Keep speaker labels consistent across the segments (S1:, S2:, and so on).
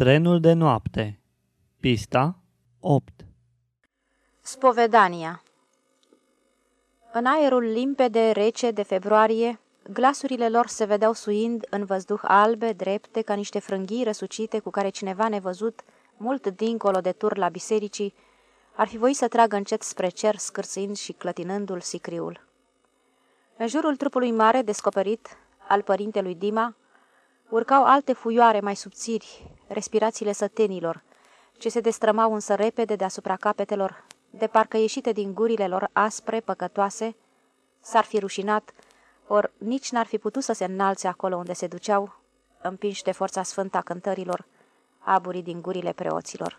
S1: Trenul de noapte. Pista 8
S2: Spovedania. În aerul limpede, rece de februarie, glasurile lor se vedeau suind în văzduh albe, drepte, ca niște frânghii răsucite cu care cineva nevăzut, mult dincolo de tur la bisericii, ar fi voit să tragă încet spre cer, scârțâind și clătinându-l sicriul. În jurul trupului mare, descoperit, al părintelui Dima, urcau alte fuioare mai subțiri, respirațiile sătenilor, ce se destrămau însă repede deasupra capetelor, de parcă ieșite din gurile lor aspre, păcătoase, s-ar fi rușinat, ori nici n-ar fi putut să se înalțe acolo unde se duceau, împinși de forța sfântă a cântărilor, aburii din gurile preoților.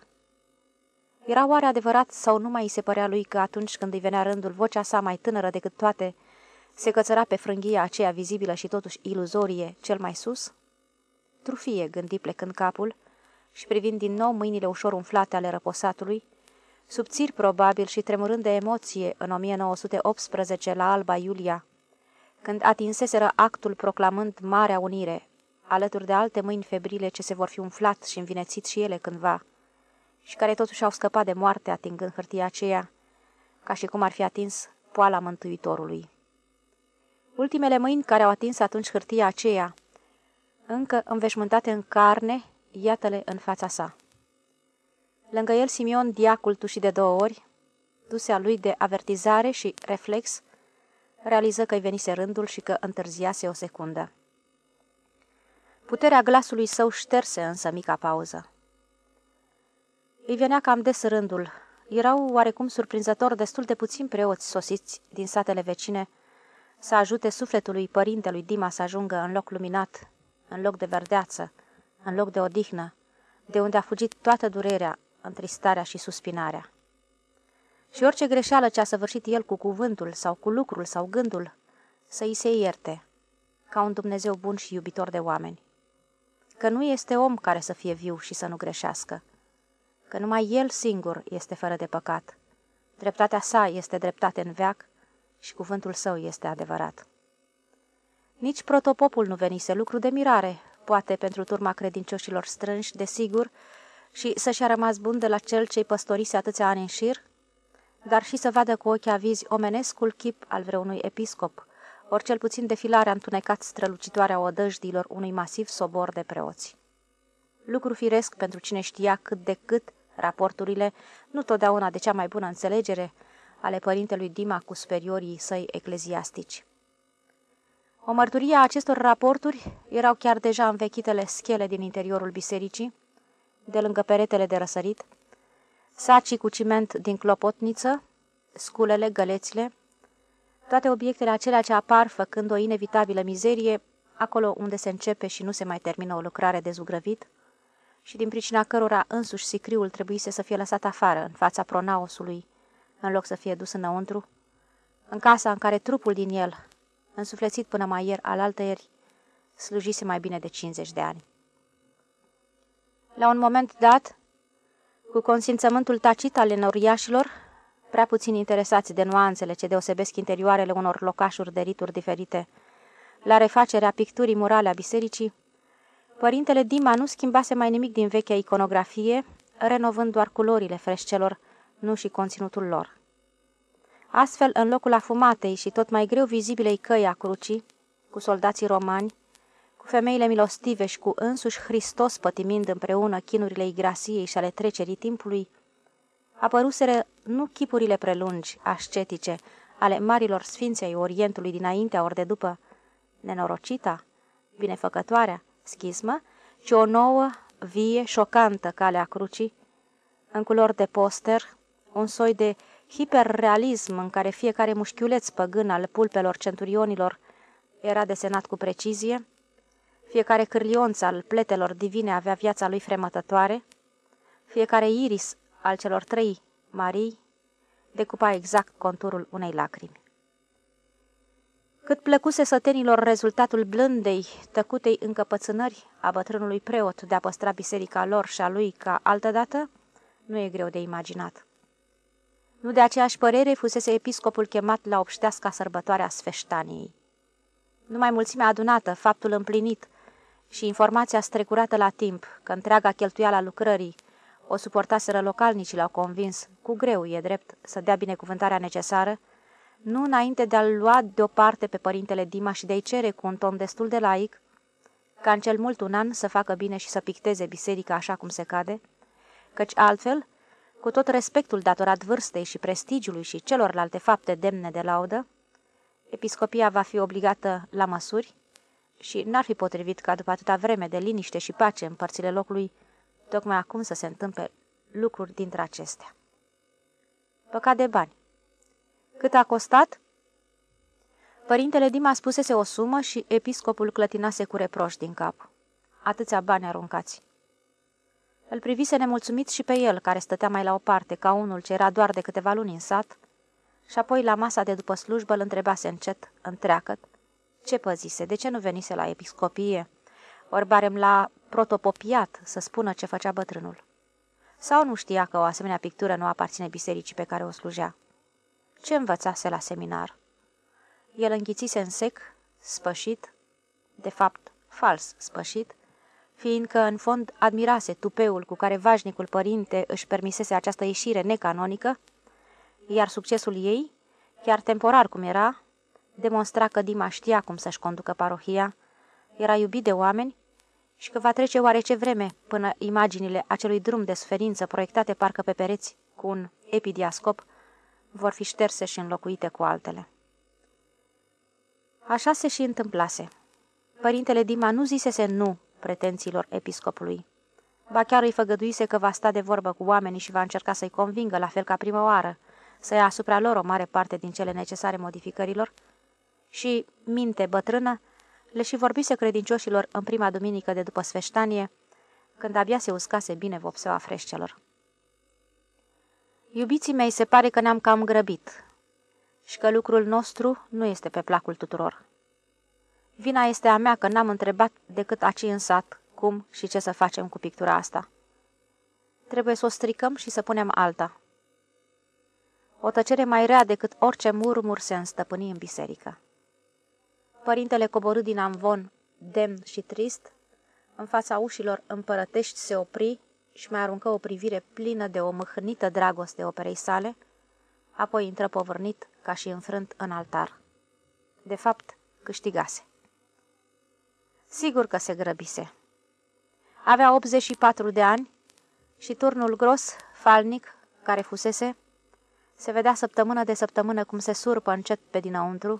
S2: Era oare adevărat sau nu mai îi se părea lui că atunci când îi venea rândul, vocea sa mai tânără decât toate, se cățăra pe frânghia aceea vizibilă și totuși iluzorie, cel mai sus? Trufie, gândi plecând capul și privind din nou mâinile ușor umflate ale răposatului, subțiri probabil și tremurând de emoție în 1918 la Alba Iulia, când atinseseră actul proclamând Marea Unire, alături de alte mâini febrile ce se vor fi umflat și învinețit și ele cândva, și care totuși au scăpat de moarte atingând hârtia aceea, ca și cum ar fi atins poala Mântuitorului. Ultimele mâini care au atins atunci hârtia aceea, încă înveșmântate în carne, iată-le în fața sa. Lângă el Simion, diacul tușit de două ori, dusea lui de avertizare și reflex, realiză că-i venise rândul și că întârziase o secundă. Puterea glasului său șterse însă mica pauză. Îi venea cam des rândul. Erau oarecum surprinzător destul de puțini preoți sosiți din satele vecine să ajute sufletului părintelui Dima să ajungă în loc luminat, în loc de verdeață, în loc de odihnă, de unde a fugit toată durerea, întristarea și suspinarea. Și orice greșeală ce a săvârșit el cu cuvântul sau cu lucrul sau gândul, să îi se ierte, ca un Dumnezeu bun și iubitor de oameni. Că nu este om care să fie viu și să nu greșească, că numai el singur este fără de păcat. Dreptatea sa este dreptate în veac și cuvântul său este adevărat. Nici protopopul nu venise lucru de mirare, poate pentru turma credincioșilor strânși, desigur, și să-și a rămas bun de la cel ce-i păstorise atâția ani în șir, dar și să vadă cu ochii avizi omenescul chip al vreunui episcop, ori cel puțin defilarea întunecat strălucitoare a odăjdilor unui masiv sobor de preoți. Lucru firesc pentru cine știa cât de cât raporturile, nu totdeauna de cea mai bună înțelegere, ale părintelui Dima cu superiorii săi ecleziastici. O mărturie a acestor raporturi erau chiar deja învechitele schele din interiorul bisericii, de lângă peretele de răsărit, sacii cu ciment din clopotniță, sculele, gălețile, toate obiectele acelea ce apar făcând o inevitabilă mizerie acolo unde se începe și nu se mai termină o lucrare de zugrăvit și din pricina cărora însuși sicriul trebuise să fie lăsat afară în fața pronaosului, în loc să fie dus înăuntru, în casa în care trupul din el, însuflețit până mai ieri al ieri, slujise mai bine de 50 de ani. La un moment dat, cu consimțământul tacit al enoriașilor, prea puțin interesați de nuanțele ce deosebesc interioarele unor locașuri de rituri diferite, la refacerea picturii murale a bisericii, părintele Dima nu schimbase mai nimic din vechea iconografie, renovând doar culorile freșcelor, nu și conținutul lor. Astfel, în locul afumatei și tot mai greu vizibilei căi a crucii, cu soldații romani, cu femeile milostive și cu însuși Hristos pătimind împreună chinurile igrasiei și ale trecerii timpului, apăruseră nu chipurile prelungi, ascetice, ale marilor sfinței ai Orientului dinaintea ori de după, nenorocita, binefăcătoarea, schismă, ci o nouă, vie, șocantă cale a crucii, în culori de poster, un soi de hiperrealism în care fiecare mușchiuleț păgân al pulpelor centurionilor era desenat cu precizie, fiecare cârlionț al pletelor divine avea viața lui fremătătoare, fiecare iris al celor trei Marii decupa exact conturul unei lacrimi. Cât plăcuse sătenilor rezultatul blândei, tăcutei încăpățânări a bătrânului preot de a păstra biserica lor și a lui ca altădată, nu e greu de imaginat. Nu de aceeași părere fusese episcopul chemat la obșteasca sărbătoarea Sfeștaniei. Numai mulțimea adunată, faptul împlinit și informația strecurată la timp că întreaga cheltuială a lucrării o suportaseră localnicii l-au convins, cu greu e drept, să dea binecuvântarea necesară, nu înainte de a-l lua deoparte pe părintele Dima și de-i cere cu un ton destul de laic, ca în cel mult un an să facă bine și să picteze biserica așa cum se cade, căci altfel, cu tot respectul datorat vârstei și prestigiului și celorlalte fapte demne de laudă, episcopia va fi obligată la măsuri și n-ar fi potrivit ca după atâta vreme de liniște și pace în părțile locului, tocmai acum să se întâmple lucruri dintre acestea. Păcat de bani. Cât a costat? Părintele Dima spusese o sumă și episcopul clătinase cu reproș din cap. Atâția bani aruncați. Îl privise nemulțumit și pe el, care stătea mai la o parte, ca unul ce era doar de câteva luni în sat, și apoi la masa de după slujbă îl întrebase încet, întreacăt, ce păzise, de ce nu venise la episcopie, ori barem la protopopiat să spună ce făcea bătrânul. Sau nu știa că o asemenea pictură nu aparține bisericii pe care o slujea. Ce învățase la seminar? El înghițise în sec, spășit, de fapt, fals spășit, fiindcă, în fond, admirase tupeul cu care vașnicul părinte își permisese această ieșire necanonică, iar succesul ei, chiar temporar cum era, demonstra că Dima știa cum să-și conducă parohia, era iubit de oameni și că va trece oarece vreme până imaginile acelui drum de suferință proiectate parcă pe pereți cu un epidiascop vor fi șterse și înlocuite cu altele. Așa se și întâmplase. Părintele Dima nu zisese nu pretențiilor episcopului. Ba chiar îi făgăduise că va sta de vorbă cu oamenii și va încerca să-i convingă, la fel ca prima oară, să ia asupra lor o mare parte din cele necesare modificărilor și, minte bătrână, le și vorbise credincioșilor în prima duminică de după sfeștanie, când abia se uscase bine vopseaua freșcelor. Iubiții mei, se pare că ne-am cam grăbit și că lucrul nostru nu este pe placul tuturor. Vina este a mea că n-am întrebat decât aci în sat cum și ce să facem cu pictura asta. Trebuie să o stricăm și să punem alta. O tăcere mai rea decât orice murmur se înstăpâni în biserică. Părintele coborât din amvon, demn și trist, în fața ușilor împărătești se opri și mai aruncă o privire plină de o mâhnită dragoste operei sale, apoi intră povărnit ca și înfrânt în altar. De fapt, câștigase. Sigur că se grăbise. Avea 84 de ani și turnul gros, falnic, care fusese, se vedea săptămână de săptămână cum se surpă încet pe dinăuntru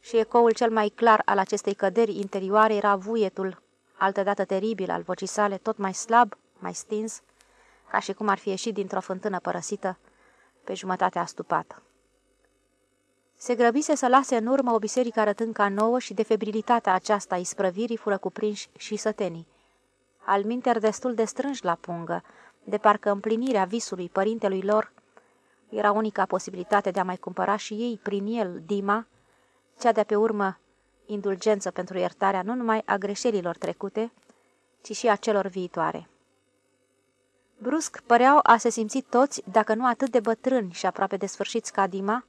S2: și ecoul cel mai clar al acestei căderi interioare era vuietul, altădată teribil al vocii sale, tot mai slab, mai stins, ca și cum ar fi ieșit dintr-o fântână părăsită, pe jumătate astupată. Se grăbise să lase în urmă o biserică arătând ca nouă și de febrilitatea aceasta isprăvirii fură cuprinși și sătenii. Al minter destul de strânși la pungă, de parcă împlinirea visului părintelui lor era unica posibilitate de a mai cumpăra și ei, prin el, Dima, cea de-a pe urmă indulgență pentru iertarea nu numai a greșelilor trecute, ci și a celor viitoare. Brusc păreau a se simți toți, dacă nu atât de bătrâni și aproape de sfârșiți ca Dima,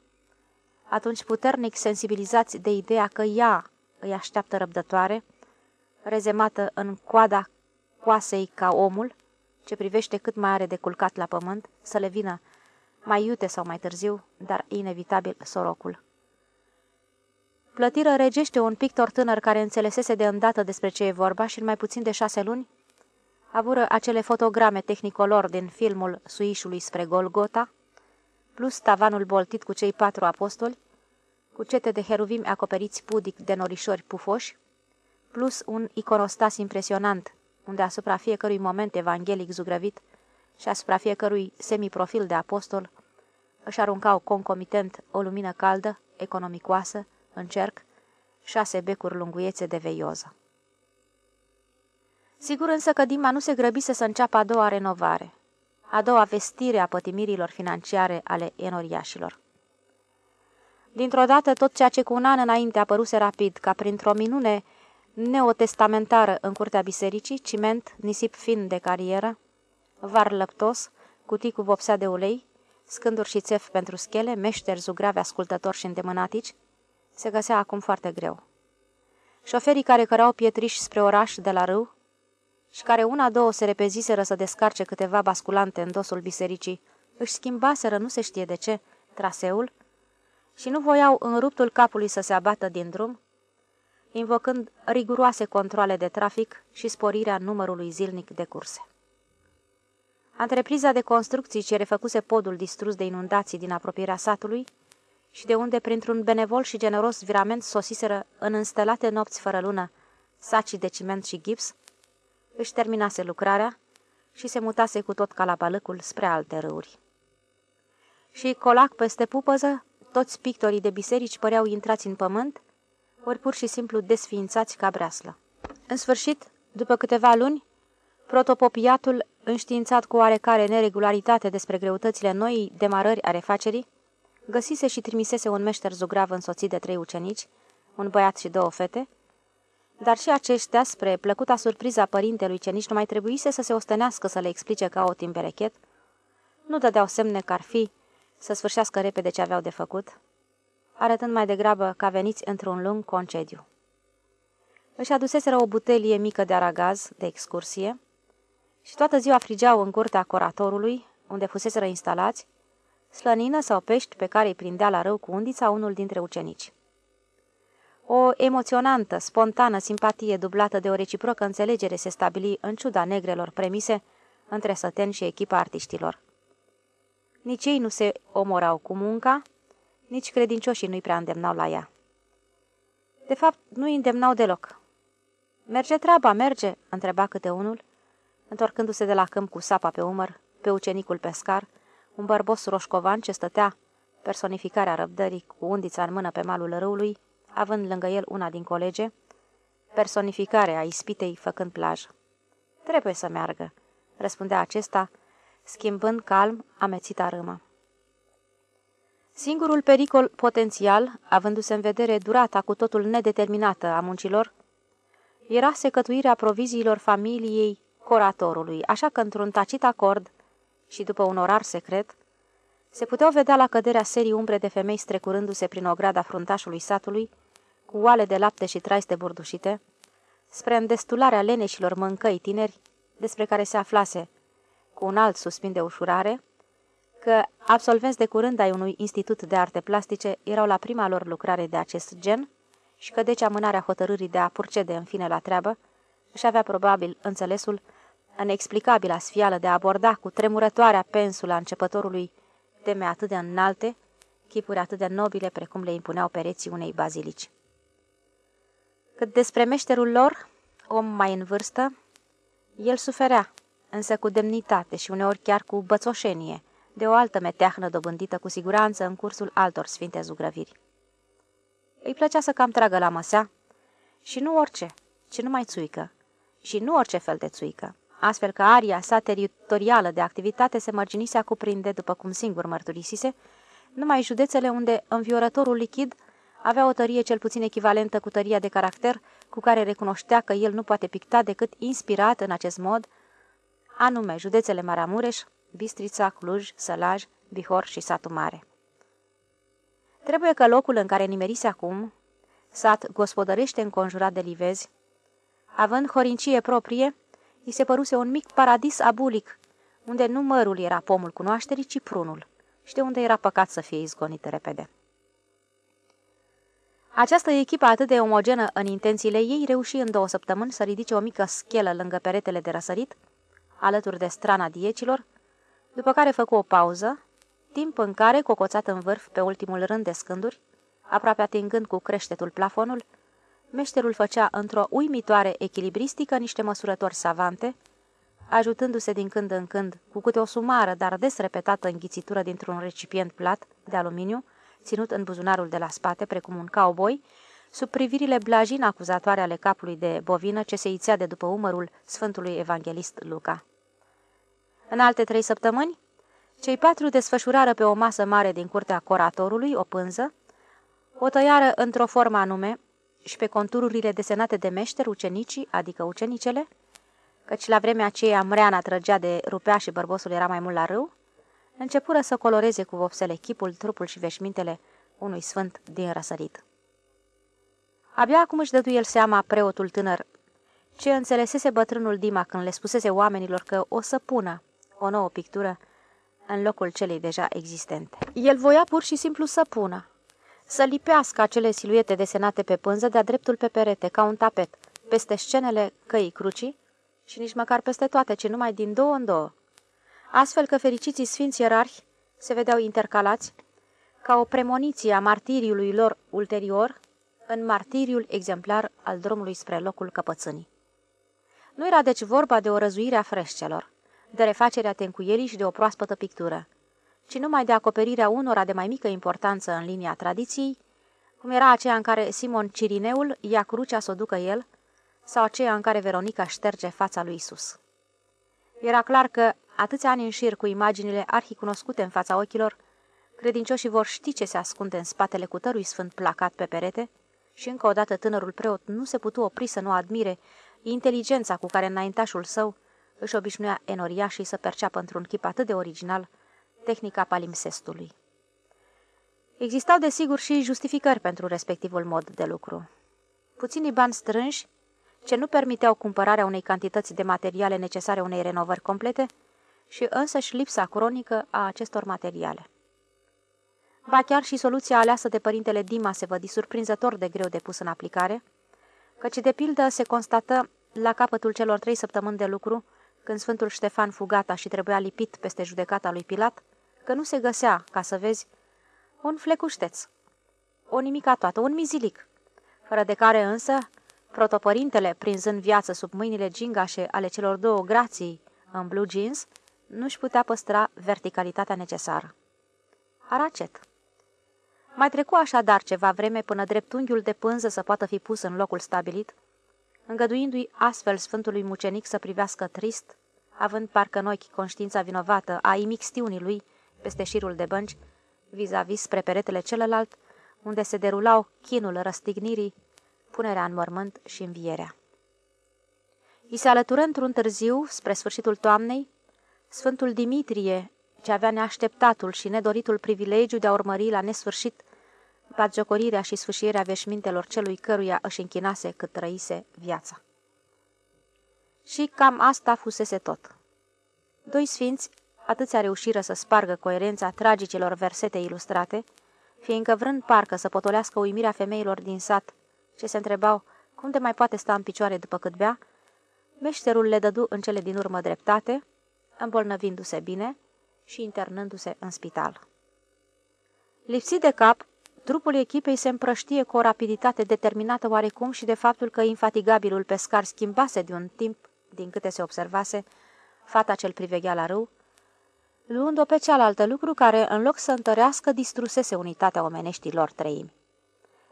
S2: atunci puternic sensibilizați de ideea că ea îi așteaptă răbdătoare, rezemată în coada coasei ca omul, ce privește cât mai are de culcat la pământ, să le vină mai iute sau mai târziu, dar inevitabil sorocul. Plătiră regește un pictor tânăr care înțelesese de îndată despre ce e vorba și în mai puțin de șase luni avură acele fotograme tehnicolor din filmul Suișului spre Golgota, plus tavanul boltit cu cei patru apostoli, cu cete de heruvimi acoperiți pudic de norișori pufoși, plus un iconostas impresionant, unde asupra fiecărui moment evanghelic zugrăvit și asupra fiecărui semiprofil de apostol își aruncau concomitent o lumină caldă, economicoasă, în cerc, șase becuri lunguiețe de veioză. Sigur însă că Dima nu se grăbise să înceapă a doua renovare, a doua vestire a pătimirilor financiare ale enoriașilor. Dintr-o dată, tot ceea ce cu un an înainte apăruse rapid, ca printr-o minune neotestamentară în curtea bisericii, ciment, nisip fin de carieră, var lăptos, cutii cu vopsea de ulei, scânduri și țef pentru schele, meșteri zugrave ascultători și îndemânatici, se găsea acum foarte greu. Șoferii care cărau pietriși spre oraș de la râu și care una-două se repeziseră să descarce câteva basculante în dosul bisericii, își schimbaseră, nu se știe de ce, traseul și nu voiau în ruptul capului să se abată din drum, invocând riguroase controle de trafic și sporirea numărului zilnic de curse. Antrepriza de construcții ce refăcuse podul distrus de inundații din apropierea satului și de unde, printr-un benevol și generos virament, sosiseră în înstelate nopți fără lună sacii de ciment și gips, își terminase lucrarea și se mutase cu tot calabalăcul spre alte râuri. Și colac peste pupăză, toți pictorii de biserici păreau intrați în pământ, ori pur și simplu desființați ca breaslă. În sfârșit, după câteva luni, protopopiatul, înștiințat cu oarecare neregularitate despre greutățile noii demarări a refacerii, găsise și trimisese un meșter zugrav însoțit de trei ucenici, un băiat și două fete, dar și aceștia, spre plăcuta surpriza părintelui ce nici nu mai trebuise să se ostenească să le explice ca o timberechet, nu dădeau semne că ar fi să sfârșească repede ce aveau de făcut, arătând mai degrabă ca veniți într-un lung concediu. Își aduseseră o butelie mică de aragaz, de excursie, și toată ziua frigeau în curtea coratorului, unde fuseseră instalați, slănină sau pești pe care îi prindea la rău cu undița unul dintre ucenici. O emoționantă, spontană simpatie dublată de o reciprocă înțelegere se stabili în ciuda negrelor premise între săteni și echipa artiștilor. Nici ei nu se omorau cu munca, nici credincioșii nu-i prea îndemnau la ea. De fapt, nu-i îndemnau deloc. Merge treaba, merge?" întreba câte unul, întorcându-se de la câmp cu sapa pe umăr, pe ucenicul pescar, un bărbos roșcovan ce stătea, personificarea răbdării, cu undița în mână pe malul râului, având lângă el una din colege, personificarea ispitei făcând plajă. Trebuie să meargă, răspundea acesta, schimbând calm amețita râmă. Singurul pericol potențial, avându-se în vedere durata cu totul nedeterminată a muncilor, era secătuirea proviziilor familiei coratorului, așa că într-un tacit acord și după un orar secret, se puteau vedea la căderea serii umbre de femei strecurându-se prin ograda fruntașului satului, cu oale de lapte și traiste burdușite, spre îndestularea leneșilor mâncăi tineri, despre care se aflase, cu un alt suspin de ușurare, că absolvenți de curând ai unui institut de arte plastice erau la prima lor lucrare de acest gen și că deci amânarea hotărârii de a purcede în fine la treabă își avea probabil înțelesul în explicabilă sfială de a aborda cu tremurătoarea pensula începătorului teme atât de înalte, chipuri atât de nobile precum le impuneau pereții unei bazilici. Cât despre meșterul lor, om mai în vârstă, el suferea, însă cu demnitate și uneori chiar cu bățoșenie, de o altă meteahnă dobândită cu siguranță în cursul altor sfinte zugrăviri. Îi plăcea să cam tragă la măsea și nu orice, ci numai țuică, și nu orice fel de țuică, astfel că aria sa teritorială de activitate se mărginise a cuprinde, după cum singur mărturisise, numai județele unde înviorătorul lichid avea o tărie cel puțin echivalentă cu tăria de caracter cu care recunoștea că el nu poate picta decât inspirat în acest mod, anume județele Maramureș, Bistrița, Cluj, Sălaj, Bihor și Satu Mare. Trebuie că locul în care nimerise acum, sat gospodărește înconjurat de livezi, având horincie proprie, îi se păruse un mic paradis abulic, unde nu mărul era pomul cunoașterii, ci prunul, și de unde era păcat să fie izgonit repede. Această echipă atât de omogenă în intențiile ei reuși în două săptămâni să ridice o mică schelă lângă peretele de răsărit, alături de strana diecilor, după care făcu o pauză, timp în care, cocoțat în vârf pe ultimul rând de scânduri, aproape atingând cu creștetul plafonul, meșterul făcea într-o uimitoare echilibristică niște măsurători savante, ajutându-se din când în când cu câte o sumară, dar des repetată înghițitură dintr-un recipient plat de aluminiu, ținut în buzunarul de la spate, precum un cowboy, sub privirile blajin acuzatoare ale capului de bovină ce se ițea de după umărul Sfântului Evanghelist Luca. În alte trei săptămâni, cei patru desfășurară pe o masă mare din curtea coratorului o pânză, o tăiară într-o formă anume și pe contururile desenate de meșteri ucenicii, adică ucenicele, căci la vremea aceea mreana trăgea de rupea și bărbosul era mai mult la râu, începură să coloreze cu vopsele chipul, trupul și veșmintele unui sfânt din răsărit. Abia acum își dădu el seama, preotul tânăr, ce înțelesese bătrânul Dima când le spusese oamenilor că o să pună o nouă pictură în locul celei deja existente. El voia pur și simplu să pună, să lipească acele siluete desenate pe pânză de-a dreptul pe perete, ca un tapet, peste scenele căii crucii și nici măcar peste toate, ci numai din două în două. Astfel că fericiții sfinți ierarhi se vedeau intercalați ca o premoniție a martiriului lor ulterior în martiriul exemplar al drumului spre locul căpățânii. Nu era deci vorba de o răzuire a freșcelor, de refacerea tencuierii și de o proaspătă pictură, ci numai de acoperirea unora de mai mică importanță în linia tradiției, cum era aceea în care Simon Cirineul ia crucea să o ducă el, sau aceea în care Veronica șterge fața lui Isus. Era clar că, atâția ani în șir cu imaginile arhicunoscute în fața ochilor, credincioșii vor ști ce se ascunde în spatele cutărui sfânt placat pe perete și încă o dată tânărul preot nu se putu opri să nu admire inteligența cu care înaintașul său își obișnuia enoria și să perceapă într-un chip atât de original tehnica palimpsestului. Existau desigur și justificări pentru respectivul mod de lucru. Puținii bani strânși, ce nu permiteau cumpărarea unei cantități de materiale necesare unei renovări complete, și însăși lipsa cronică a acestor materiale. Ba chiar și soluția aleasă de părintele Dima se vădi surprinzător de greu de pus în aplicare, căci de pildă se constată la capătul celor trei săptămâni de lucru, când Sfântul Ștefan fugata și trebuia lipit peste judecata lui Pilat, că nu se găsea, ca să vezi, un flecușteț, o nimica toată, un mizilic, fără de care însă protopărintele, prinzând viață sub mâinile gingașe ale celor două grații în blue jeans, nu-și putea păstra verticalitatea necesară. Aracet Mai trecu așadar ceva vreme până dreptunghiul de pânză să poată fi pus în locul stabilit, îngăduindu-i astfel Sfântului Mucenic să privească trist, având parcă în ochi conștiința vinovată a imixtiunii lui peste șirul de bănci, vis-a-vis -vis spre peretele celălalt, unde se derulau chinul răstignirii, punerea în mormânt și învierea. I se alătură într-un târziu, spre sfârșitul toamnei, Sfântul Dimitrie, ce avea neașteptatul și nedoritul privilegiu de a urmări la nesfârșit batjocorirea și sfâșierea veșmintelor celui căruia își închinase cât trăise viața. Și cam asta fusese tot. Doi sfinți atâția reușiră să spargă coerența tragicelor versete ilustrate, fiindcă vrând parcă să potolească uimirea femeilor din sat, ce se întrebau cum de mai poate sta în picioare după cât bea, meșterul le dădu în cele din urmă dreptate, îmbolnăvindu-se bine și internându-se în spital. Lipsit de cap, trupul echipei se împrăștie cu o rapiditate determinată oarecum și de faptul că infatigabilul pescar schimbase de un timp, din câte se observase, fata cel priveghea la râu, luând-o pe cealaltă lucru care, în loc să întărească, distrusese unitatea omeneștilor treimi.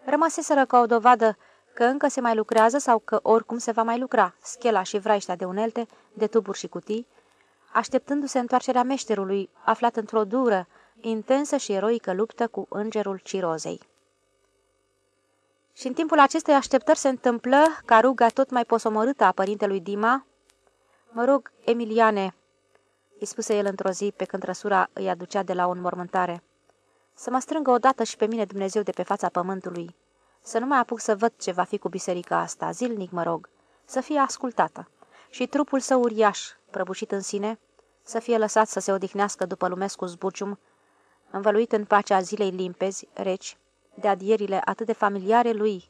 S2: Rămăseseră ca o dovadă că încă se mai lucrează sau că oricum se va mai lucra, schela și vraiștea de unelte, de tuburi și cutii, așteptându-se întoarcerea meșterului, aflat într-o dură, intensă și eroică luptă cu îngerul cirozei. Și în timpul acestei așteptări se întâmplă ca ruga tot mai posomorâtă a părintelui Dima, Mă rog, Emiliane, îi spuse el într-o zi pe când răsura îi aducea de la o înmormântare, să mă strângă odată și pe mine Dumnezeu de pe fața pământului, să nu mai apuc să văd ce va fi cu biserica asta, zilnic mă rog, să fie ascultată și trupul său uriaș, prăbușit în sine, să fie lăsat să se odihnească după lumescu zbucium, învăluit în pacea zilei limpezi, reci, de adierile atât de familiare lui,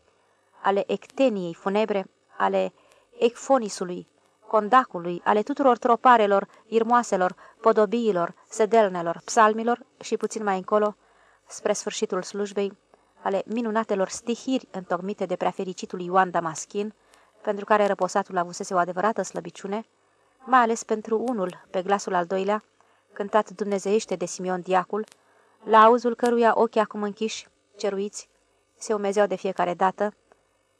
S2: ale ecteniei funebre, ale ecfonisului, condacului, ale tuturor troparelor, irmoaselor, podobiilor, sedelnelor, psalmilor și puțin mai încolo, spre sfârșitul slujbei, ale minunatelor stihiri întocmite de prefericitul Ioan Damaschin, pentru care răposatul avusese o adevărată slăbiciune, mai ales pentru unul, pe glasul al doilea, cântat dumnezeiește de Simeon Diacul, la auzul căruia ochii acum închiși, ceruiți, se umezeau de fiecare dată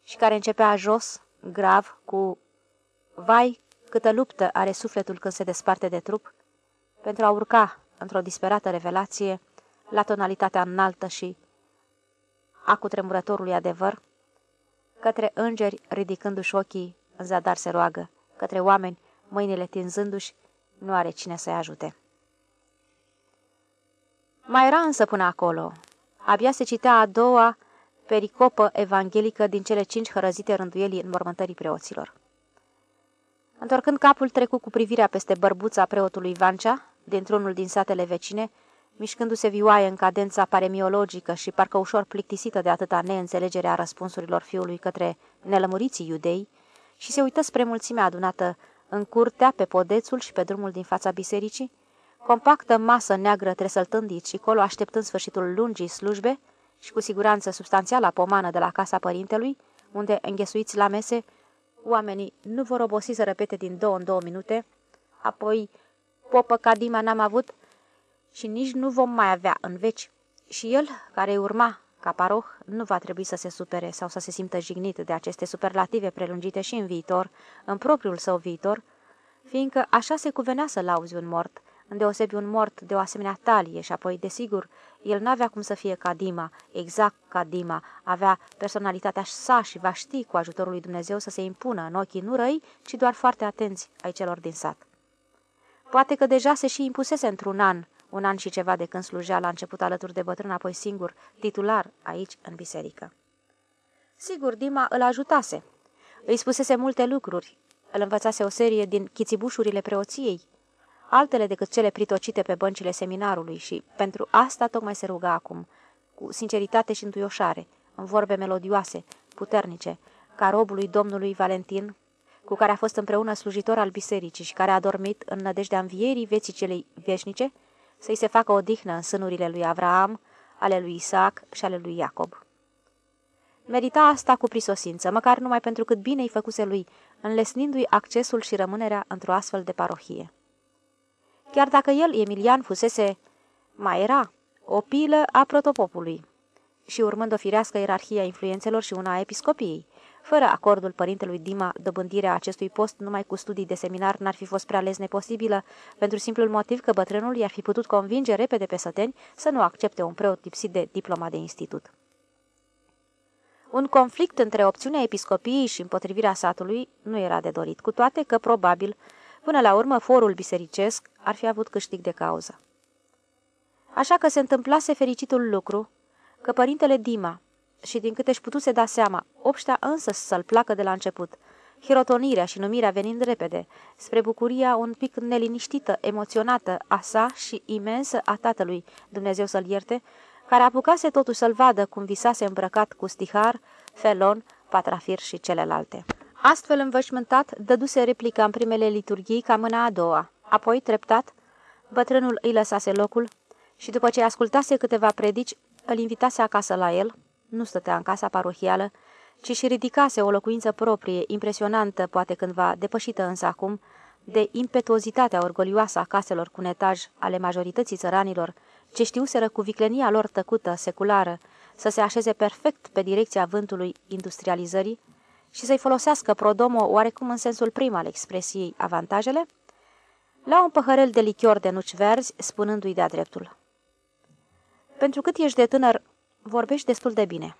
S2: și care începea jos, grav, cu Vai, câtă luptă are sufletul când se desparte de trup, pentru a urca, într-o disperată revelație, la tonalitatea înaltă și a cutremurătorului adevăr, către îngeri ridicându-și ochii, în zadar se roagă, către oameni mâinile tinzându-și, nu are cine să-i ajute. Mai era însă până acolo. Abia se citea a doua pericopă evanghelică din cele cinci hărăzite rânduielii mormântării preoților. Întorcând capul, trecu cu privirea peste bărbuța preotului Vancea, dintr-unul din satele vecine, mișcându-se vioaie în cadența paremiologică și parcă ușor plictisită de atâta neînțelegere a răspunsurilor fiului către nelămuriții iudei, și se uită spre mulțimea adunată în curtea, pe podețul și pe drumul din fața bisericii, compactă masă neagră tresăltând și colo așteptând sfârșitul lungii slujbe și cu siguranță substanțiala pomană de la casa părintelui, unde, înghesuiți la mese, oamenii nu vor obosi să repete din două în două minute, apoi popă ca Dima n-am avut și nici nu vom mai avea în veci. Și el, care urma ca paroh, nu va trebui să se supere sau să se simtă jignit de aceste superlative prelungite și în viitor, în propriul său viitor, fiindcă așa se cuvenea să lauzi un mort, îndeosebi un mort de o asemenea talie și apoi, desigur, el n-avea cum să fie ca Dima, exact ca Dima, avea personalitatea sa și va ști cu ajutorul lui Dumnezeu să se impună în ochii nu răi, ci doar foarte atenți ai celor din sat. Poate că deja se și impusese într-un an, un an și ceva de când slujea la început alături de bătrân, apoi singur, titular aici, în biserică. Sigur, Dima îl ajutase. Îi spusese multe lucruri. Îl învățase o serie din chițibușurile preoției, altele decât cele pritocite pe băncile seminarului și pentru asta tocmai se ruga acum, cu sinceritate și întuioșare, în vorbe melodioase, puternice, ca robului domnului Valentin, cu care a fost împreună slujitor al bisericii și care a dormit în nădejdea învierii vieții celei veșnice, să-i se facă odihnă în sânurile lui Avraam, ale lui Isaac și ale lui Iacob. Merita asta cu prisosință, măcar numai pentru cât bine îi făcuse lui, înlesnindu-i accesul și rămânerea într-o astfel de parohie. Chiar dacă el, Emilian, fusese, mai era, o pilă a protopopului și urmând o firească ierarhie a influențelor și una a episcopiei, fără acordul părintelui Dima, dobândirea acestui post numai cu studii de seminar n-ar fi fost prea les neposibilă, pentru simplul motiv că bătrânul i-ar fi putut convinge repede pe săteni să nu accepte un preot lipsit de diploma de institut. Un conflict între opțiunea episcopiei și împotrivirea satului nu era de dorit, cu toate că, probabil, până la urmă, forul bisericesc ar fi avut câștig de cauză. Așa că se întâmplase fericitul lucru că părintele Dima, și din câte își putuse da seama, obștea însă să-l placă de la început, hirotonirea și numirea venind repede, spre bucuria un pic neliniștită, emoționată a sa și imensă a tatălui, Dumnezeu să-l ierte, care apucase totuși să-l vadă cum visase îmbrăcat cu stihar, felon, patrafir și celelalte. Astfel învășmântat, dăduse replica în primele liturghii ca mâna a doua. Apoi, treptat, bătrânul îi lăsase locul și după ce ascultase câteva predici, îl invitase acasă la el, nu stătea în casa parohială, ci și ridicase o locuință proprie, impresionantă, poate cândva, depășită însă acum, de impetuozitatea orgolioasă a caselor cu netaj ale majorității țăranilor, ce știuseră cu viclenia lor tăcută, seculară, să se așeze perfect pe direcția vântului industrializării și să-i folosească prodomo oarecum în sensul prim al expresiei avantajele, la un păhărel de lichior de nuci verzi, spunându-i de-a dreptul. Pentru cât ești de tânăr, vorbești destul de bine.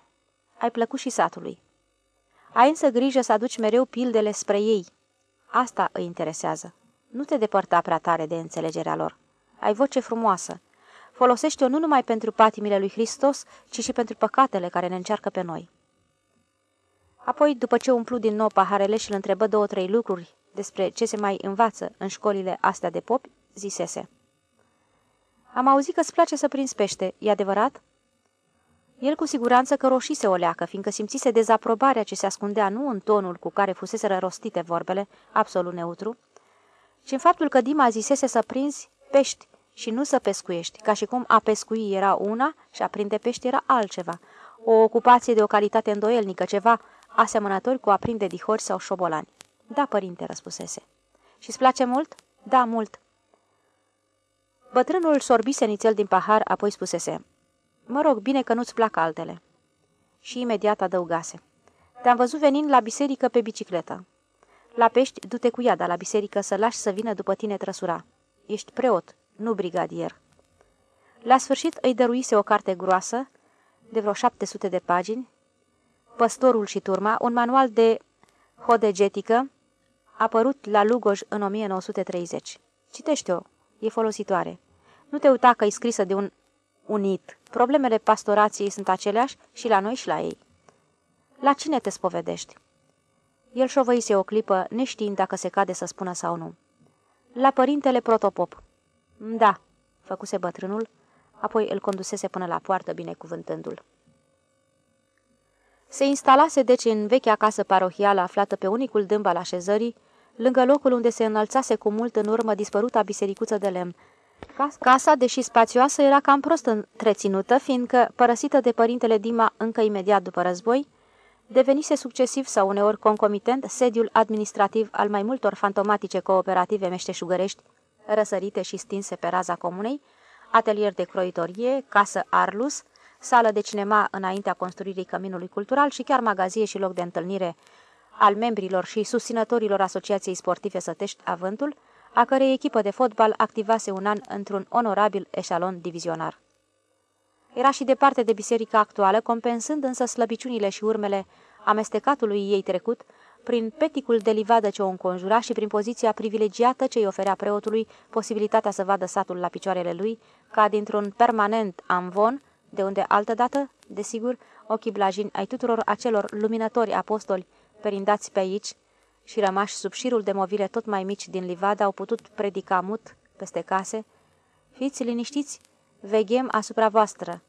S2: Ai plăcut și satului. Ai însă grijă să aduci mereu pildele spre ei. Asta îi interesează. Nu te depărta prea tare de înțelegerea lor. Ai voce frumoasă. Folosește-o nu numai pentru patimile lui Hristos, ci și pentru păcatele care ne încearcă pe noi. Apoi, după ce umplu din nou paharele și îl întrebă două-trei lucruri despre ce se mai învață în școlile astea de popi, zisese. Am auzit că îți place să prinzi pește, e adevărat?" El cu siguranță că roșise o leacă, fiindcă simțise dezaprobarea ce se ascundea nu în tonul cu care fusese rostite vorbele, absolut neutru, ci în faptul că Dima zisese să prinzi pești și nu să pescuiești, ca și cum a pescui era una și a prinde pești era altceva, o ocupație de o calitate îndoielnică, ceva asemănător cu a prinde dihori sau șobolani. Da, părinte, răspusese. Și-ți place mult? Da, mult. Bătrânul sorbise nițel din pahar, apoi spusese, Mă rog, bine că nu-ți plac altele. Și imediat adăugase. Te-am văzut venind la biserică pe bicicletă. La pești, du-te cu iada la biserică să lași să vină după tine trăsura. Ești preot, nu brigadier. La sfârșit îi dăruise o carte groasă, de vreo 700 de pagini, Păstorul și turma, un manual de hodegetică, apărut la Lugoj în 1930. Citește-o, e folositoare. Nu te uita că e scrisă de un unit. Problemele pastorației sunt aceleași și la noi și la ei. La cine te spovedești? El șovăise o clipă, neștiind dacă se cade să spună sau nu. La părintele protopop. Da, făcuse bătrânul, apoi îl condusese până la poartă, binecuvântându-l. Se instalase deci în vechea casă parohială aflată pe unicul dâmb al așezării, lângă locul unde se înălțase cu mult în urmă dispăruta bisericuță de lemn. Casa, deși spațioasă, era cam prost întreținută, fiindcă, părăsită de părintele Dima încă imediat după război, devenise succesiv sau uneori concomitent sediul administrativ al mai multor fantomatice cooperative meșteșugărești, răsărite și stinse pe raza comunei, atelier de croitorie, casă Arlus, sală de cinema înaintea construirii căminului cultural și chiar magazie și loc de întâlnire al membrilor și susținătorilor Asociației Sportive Sătești Avântul, a cărei echipă de fotbal activase un an într-un onorabil eșalon divizionar. Era și departe de biserica actuală, compensând însă slăbiciunile și urmele amestecatului ei trecut, prin peticul de livadă ce o înconjura și prin poziția privilegiată ce îi oferea preotului posibilitatea să vadă satul la picioarele lui, ca dintr-un permanent amvon, de unde altădată, desigur, ochii blajini ai tuturor acelor luminători apostoli perindați pe aici și rămași sub șirul de movile tot mai mici din livadă au putut predica mut peste case, Fiți liniștiți, veghem asupra voastră.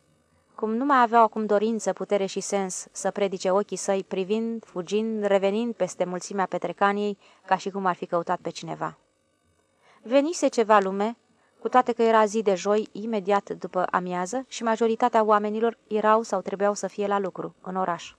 S2: Cum nu mai aveau acum dorință, putere și sens să predice ochii săi, privind, fugind, revenind peste mulțimea petrecaniei, ca și cum ar fi căutat pe cineva. Venise ceva lume, cu toate că era zi de joi, imediat după amiază, și majoritatea oamenilor erau sau trebuiau să fie la lucru, în oraș.